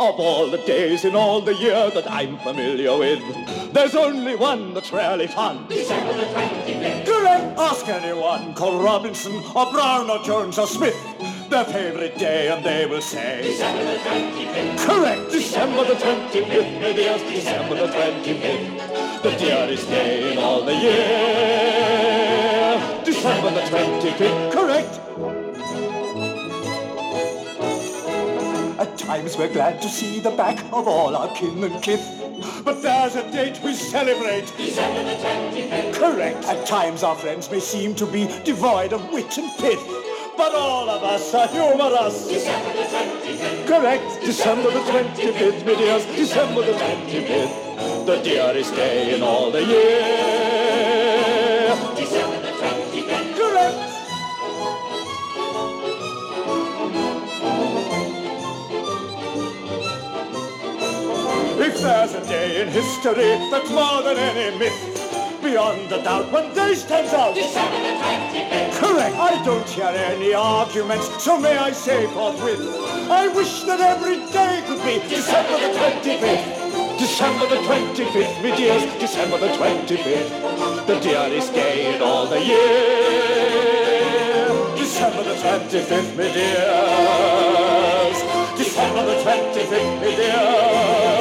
Of all the days in all the year that I'm familiar with, there's only one that's really fun. December the 25th. Correct. Ask anyone call Robinson or Brown or Jones or Smith their favorite day and they will say December the 25th. Correct. December the 25th, my dears, December the 25th. The dearest day in all the year. December the 25th. Correct. At times we're glad to see the back of all our kin and kith. But there's a date we celebrate. December the 25th. Correct. At times our friends may seem to be devoid of wit and pith. But all of us are humorous. December the 25th. Correct. December the 25th, my dears. December the 25th. The dearest day in all the year. If there's a day in history that's more than any myth, beyond a doubt one day stands out. December the 25th. Correct. I don't hear any arguments, so may I say forthwith, I wish that every day could be December the 25th. December the 25th, my dears, December the 25th, the dearest day in all the year. December the 25th, my dears. December the 25th, my dears. December the 25th, my dears.